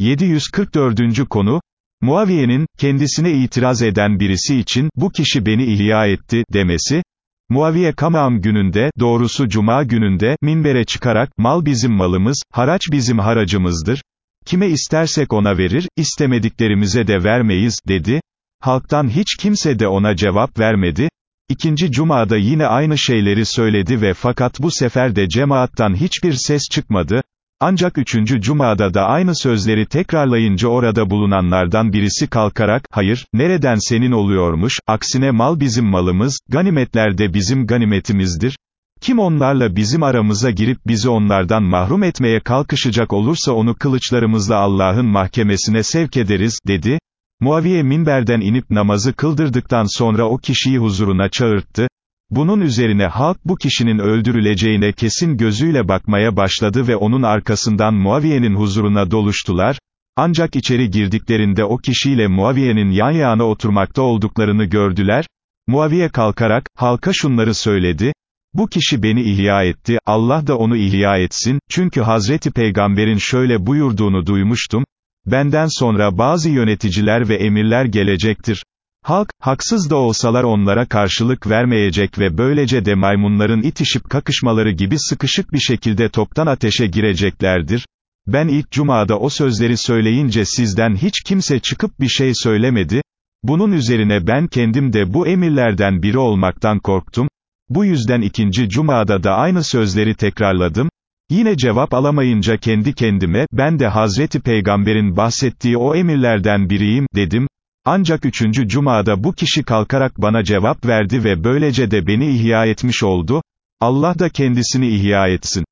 744. konu, Muaviye'nin, kendisine itiraz eden birisi için, bu kişi beni ihya etti, demesi, Muaviye Kamam gününde, doğrusu Cuma gününde, minbere çıkarak, mal bizim malımız, haraç bizim haracımızdır, kime istersek ona verir, istemediklerimize de vermeyiz, dedi, halktan hiç kimse de ona cevap vermedi, İkinci Cuma'da yine aynı şeyleri söyledi ve fakat bu sefer de cemaattan hiçbir ses çıkmadı, ancak üçüncü Cuma'da da aynı sözleri tekrarlayınca orada bulunanlardan birisi kalkarak, hayır, nereden senin oluyormuş, aksine mal bizim malımız, ganimetler de bizim ganimetimizdir, kim onlarla bizim aramıza girip bizi onlardan mahrum etmeye kalkışacak olursa onu kılıçlarımızla Allah'ın mahkemesine sevk ederiz, dedi. Muaviye minberden inip namazı kıldırdıktan sonra o kişiyi huzuruna çağırttı, bunun üzerine halk bu kişinin öldürüleceğine kesin gözüyle bakmaya başladı ve onun arkasından Muaviye'nin huzuruna doluştular, ancak içeri girdiklerinde o kişiyle Muaviye'nin yan yana oturmakta olduklarını gördüler, Muaviye kalkarak, halka şunları söyledi, bu kişi beni ihya etti, Allah da onu ihya etsin, çünkü Hazreti Peygamber'in şöyle buyurduğunu duymuştum, benden sonra bazı yöneticiler ve emirler gelecektir, Halk, haksız da olsalar onlara karşılık vermeyecek ve böylece de maymunların itişip kakışmaları gibi sıkışık bir şekilde toptan ateşe gireceklerdir. Ben ilk cumada o sözleri söyleyince sizden hiç kimse çıkıp bir şey söylemedi, bunun üzerine ben kendim de bu emirlerden biri olmaktan korktum, bu yüzden ikinci cumada da aynı sözleri tekrarladım, yine cevap alamayınca kendi kendime, ben de Hazreti Peygamber'in bahsettiği o emirlerden biriyim, dedim, ancak üçüncü cumada bu kişi kalkarak bana cevap verdi ve böylece de beni ihya etmiş oldu, Allah da kendisini ihya etsin.